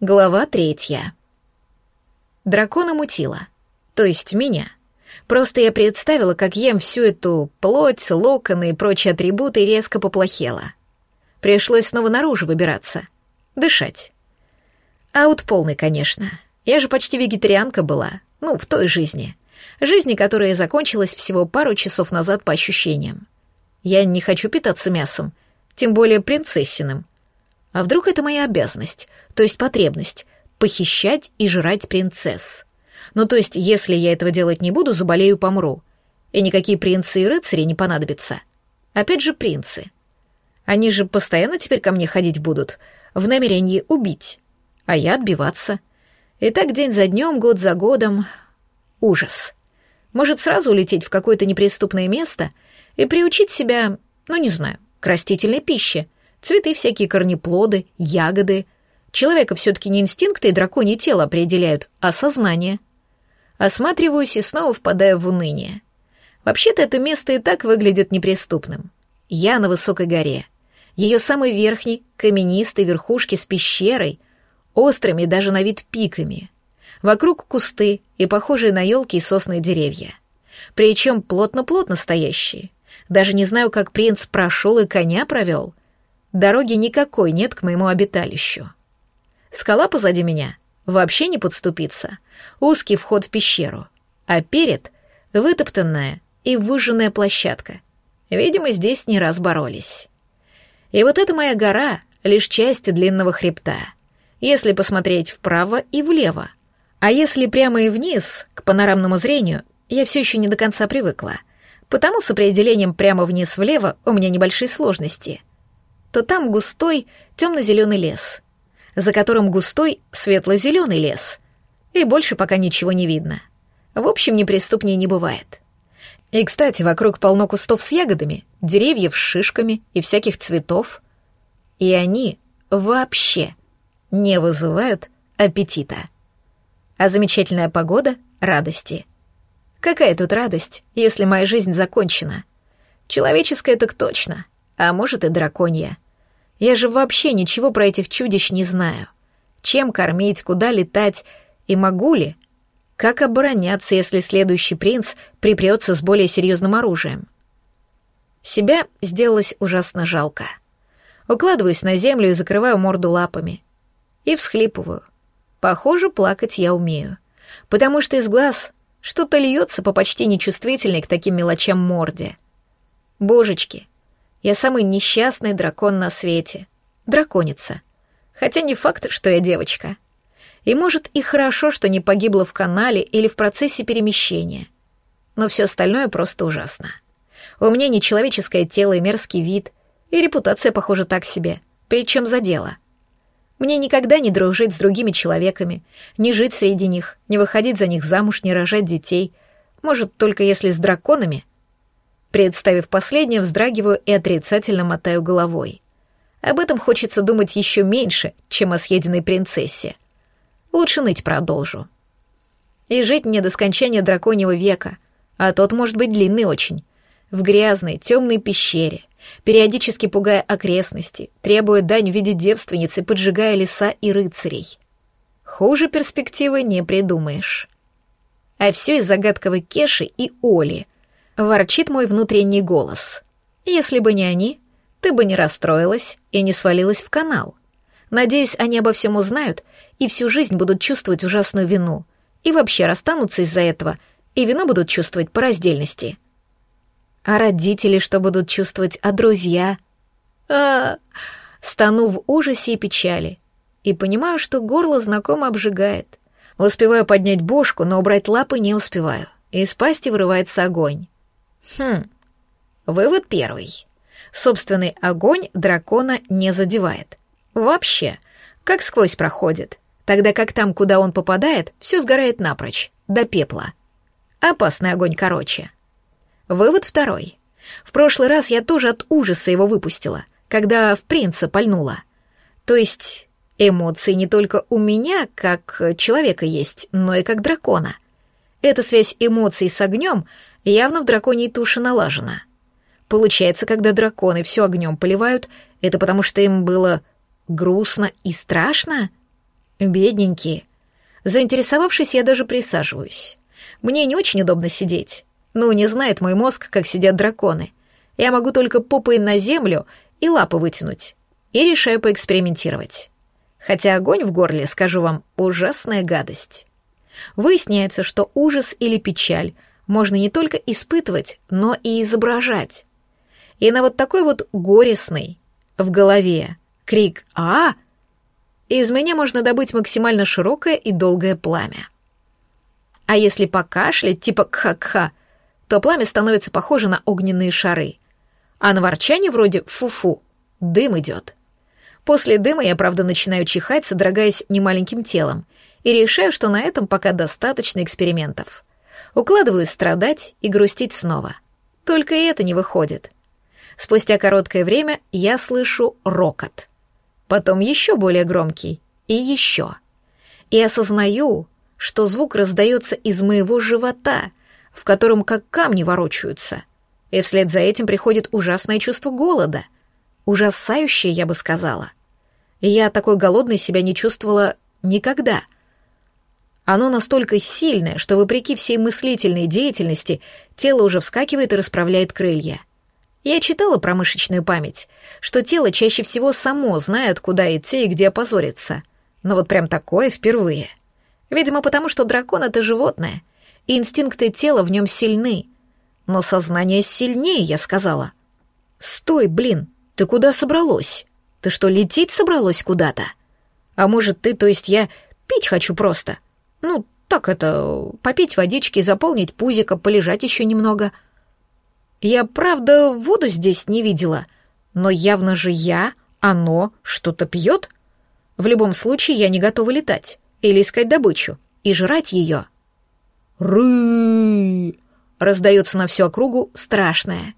Глава третья. Дракона мутила. То есть меня. Просто я представила, как ем всю эту плоть, локоны и прочие атрибуты и резко поплохело. Пришлось снова наружу выбираться. Дышать. Аут полный, конечно. Я же почти вегетарианка была. Ну, в той жизни. Жизни, которая закончилась всего пару часов назад по ощущениям. Я не хочу питаться мясом, тем более принцессиным. А вдруг это моя обязанность, то есть потребность, похищать и жрать принцесс? Ну, то есть, если я этого делать не буду, заболею, помру. И никакие принцы и рыцари не понадобятся. Опять же, принцы. Они же постоянно теперь ко мне ходить будут, в намерении убить. А я отбиваться. И так день за днем, год за годом. Ужас. Может, сразу улететь в какое-то неприступное место и приучить себя, ну, не знаю, к растительной пище — Цветы всякие, корнеплоды, ягоды. Человека все-таки не инстинкты и драконье тело определяют, а сознание. Осматриваюсь и снова впадаю в уныние. Вообще-то это место и так выглядит неприступным. Я на высокой горе. Ее самой верхней, каменистой верхушки с пещерой, острыми даже на вид пиками. Вокруг кусты и похожие на елки и сосны деревья. Причем плотно-плотно стоящие. Даже не знаю, как принц прошел и коня провел. Дороги никакой нет к моему обиталищу. Скала позади меня вообще не подступится. Узкий вход в пещеру. А перед — вытоптанная и выжженная площадка. Видимо, здесь не раз боролись. И вот эта моя гора — лишь часть длинного хребта. Если посмотреть вправо и влево. А если прямо и вниз, к панорамному зрению, я все еще не до конца привыкла. Потому с определением прямо вниз-влево у меня небольшие сложности — то там густой темно-зеленый лес, за которым густой светло-зеленый лес, и больше пока ничего не видно. В общем, неприступнее не бывает. И, кстати, вокруг полно кустов с ягодами, деревьев с шишками и всяких цветов. И они вообще не вызывают аппетита. А замечательная погода — радости. Какая тут радость, если моя жизнь закончена? Человеческая так точно — а может и драконья. Я же вообще ничего про этих чудищ не знаю. Чем кормить, куда летать и могу ли? Как обороняться, если следующий принц припрется с более серьезным оружием? Себя сделалось ужасно жалко. Укладываюсь на землю и закрываю морду лапами. И всхлипываю. Похоже, плакать я умею. Потому что из глаз что-то льется по почти нечувствительной к таким мелочам морде. Божечки, я самый несчастный дракон на свете. Драконица. Хотя не факт, что я девочка. И может и хорошо, что не погибла в канале или в процессе перемещения. Но все остальное просто ужасно. У меня нечеловеческое тело и мерзкий вид, и репутация, похоже, так себе. Причем за дело. Мне никогда не дружить с другими человеками, не жить среди них, не выходить за них замуж, не рожать детей. Может, только если с драконами, Представив последнее, вздрагиваю и отрицательно мотаю головой. Об этом хочется думать еще меньше, чем о съеденной принцессе. Лучше ныть продолжу. И жить мне до скончания драконьего века, а тот может быть длинный очень. В грязной, темной пещере, периодически пугая окрестности, требуя дань в виде девственницы, поджигая леса и рыцарей. Хуже перспективы не придумаешь. А все из загадковой Кеши и Оли — Ворчит мой внутренний голос. Если бы не они, ты бы не расстроилась и не свалилась в канал. Надеюсь, они обо всем узнают и всю жизнь будут чувствовать ужасную вину. И вообще расстанутся из-за этого, и вину будут чувствовать по раздельности. А родители что будут чувствовать, а друзья? А, -а, -а. Стану в ужасе и печали. И понимаю, что горло знакомо обжигает. Успеваю поднять бошку, но убрать лапы не успеваю. Из пасти вырывается огонь. Хм. Вывод первый. Собственный огонь дракона не задевает. Вообще, как сквозь проходит, тогда как там, куда он попадает, все сгорает напрочь, до пепла. Опасный огонь короче. Вывод второй. В прошлый раз я тоже от ужаса его выпустила, когда в принца пальнула. То есть эмоции не только у меня, как человека есть, но и как дракона. Эта связь эмоций с огнем — явно в драконьей туше налажена. Получается, когда драконы все огнем поливают, это потому что им было грустно и страшно? Бедненькие. Заинтересовавшись, я даже присаживаюсь. Мне не очень удобно сидеть. Ну, не знает мой мозг, как сидят драконы. Я могу только попой на землю и лапы вытянуть. И решаю поэкспериментировать. Хотя огонь в горле, скажу вам, ужасная гадость. Выясняется, что ужас или печаль можно не только испытывать, но и изображать. И на вот такой вот горестный в голове крик «А!» из меня можно добыть максимально широкое и долгое пламя. А если покашлять, типа «кха-кха», то пламя становится похоже на огненные шары. А на ворчание вроде «фу-фу» дым идет. После дыма я, правда, начинаю чихать, содрогаясь немаленьким телом, и решаю, что на этом пока достаточно экспериментов. Укладываюсь страдать и грустить снова. Только и это не выходит. Спустя короткое время я слышу рокот. Потом еще более громкий. И еще. И осознаю, что звук раздается из моего живота, в котором как камни ворочаются. И вслед за этим приходит ужасное чувство голода. Ужасающее, я бы сказала. Я такой голодной себя не чувствовала никогда. Оно настолько сильное, что, вопреки всей мыслительной деятельности, тело уже вскакивает и расправляет крылья. Я читала про мышечную память, что тело чаще всего само знает, куда идти и где опозориться. Но вот прям такое впервые. Видимо, потому что дракон — это животное, и инстинкты тела в нем сильны. Но сознание сильнее, я сказала. «Стой, блин, ты куда собралось?» Ты что, лететь собралась куда-то? А может, ты, то есть я, пить хочу просто? Ну, так это, попить водички, заполнить пузико, полежать еще немного. Я, правда, воду здесь не видела, но явно же я, оно, что-то пьет. В любом случае, я не готова летать или искать добычу и жрать ее. Ры! Раздается на всю округу страшное.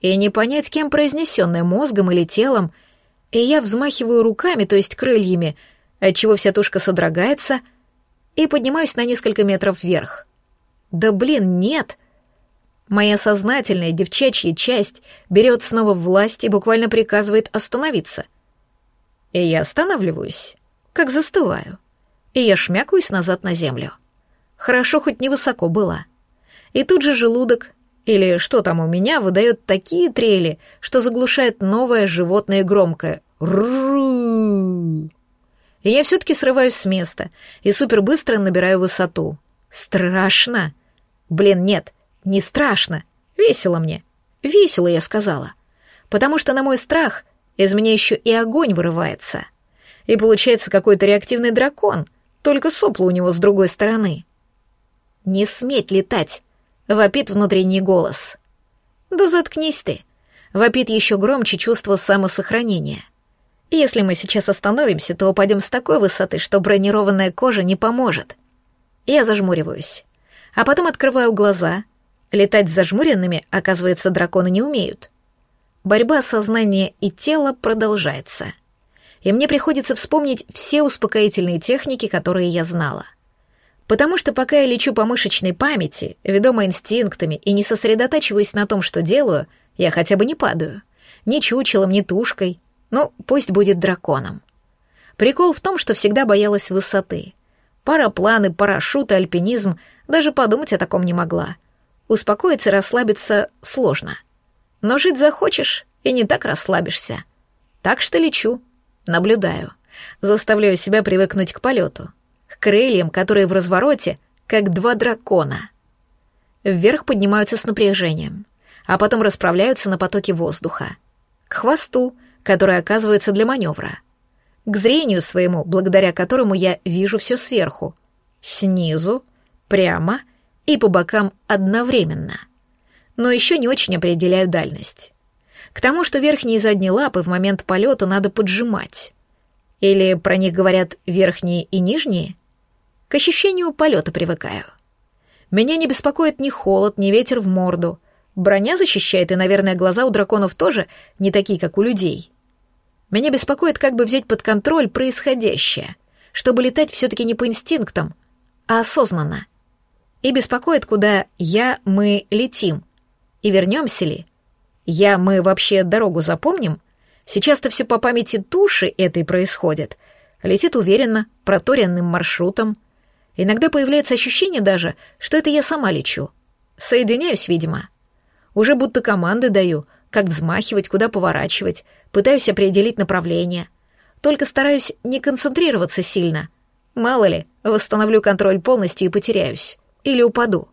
И не понять, кем произнесенное мозгом или телом — и я взмахиваю руками, то есть крыльями, отчего вся тушка содрогается, и поднимаюсь на несколько метров вверх. Да блин, нет! Моя сознательная девчачья часть берет снова власть и буквально приказывает остановиться. И я останавливаюсь, как застываю, и я шмякаюсь назад на землю. Хорошо, хоть невысоко было. И тут же желудок, или что там у меня, выдает такие трели, что заглушает новое животное громкое «Ру». И я все-таки срываюсь с места и супербыстро набираю высоту. Страшно. Блин, нет, не страшно. Весело мне. Весело, я сказала. Потому что на мой страх из меня еще и огонь вырывается. И получается какой-то реактивный дракон, только сопла у него с другой стороны. Не сметь летать, вопит внутренний голос. «Да заткнись ты!» Вопит еще громче чувство самосохранения. Если мы сейчас остановимся, то упадем с такой высоты, что бронированная кожа не поможет. Я зажмуриваюсь. А потом открываю глаза. Летать с зажмуренными, оказывается, драконы не умеют. Борьба сознания и тела продолжается. И мне приходится вспомнить все успокоительные техники, которые я знала — Потому что пока я лечу по мышечной памяти, ведомо инстинктами и не сосредотачиваюсь на том, что делаю, я хотя бы не падаю. Ни чучелом, ни тушкой. Ну, пусть будет драконом. Прикол в том, что всегда боялась высоты. Парапланы, парашюты, альпинизм, даже подумать о таком не могла. Успокоиться расслабиться сложно. Но жить захочешь, и не так расслабишься. Так что лечу, наблюдаю, заставляю себя привыкнуть к полету к крыльям, которые в развороте, как два дракона. Вверх поднимаются с напряжением, а потом расправляются на потоке воздуха. К хвосту, который оказывается для маневра. К зрению своему, благодаря которому я вижу все сверху. Снизу, прямо и по бокам одновременно. Но еще не очень определяю дальность. К тому, что верхние и задние лапы в момент полета надо поджимать. Или про них говорят верхние и нижние? К ощущению полета привыкаю. Меня не беспокоит ни холод, ни ветер в морду. Броня защищает, и, наверное, глаза у драконов тоже не такие, как у людей. Меня беспокоит, как бы взять под контроль происходящее, чтобы летать все-таки не по инстинктам, а осознанно. И беспокоит, куда я, мы летим. И вернемся ли? Я, мы вообще дорогу запомним? Сейчас-то все по памяти туши этой происходит, Летит уверенно, проторенным маршрутом. Иногда появляется ощущение даже, что это я сама лечу. Соединяюсь, видимо. Уже будто команды даю, как взмахивать, куда поворачивать, пытаюсь определить направление. Только стараюсь не концентрироваться сильно. Мало ли, восстановлю контроль полностью и потеряюсь. Или упаду.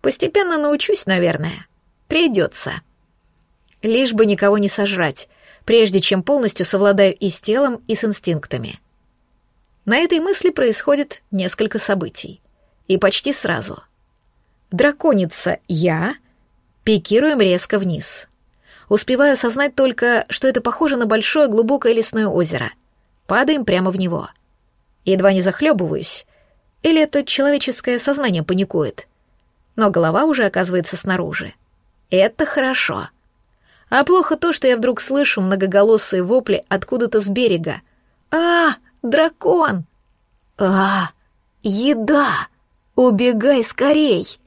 Постепенно научусь, наверное. Придется. Лишь бы никого не сожрать, прежде чем полностью совладаю и с телом, и с инстинктами. На этой мысли происходит несколько событий. И почти сразу. Драконица я, пикируем резко вниз. Успеваю осознать только, что это похоже на большое глубокое лесное озеро. Падаем прямо в него. Едва не захлебываюсь. Или это человеческое сознание паникует. Но голова уже оказывается снаружи. Это хорошо. А плохо то, что я вдруг слышу многоголосые вопли откуда-то с берега. «А, дракон! А, еда! Убегай скорей!»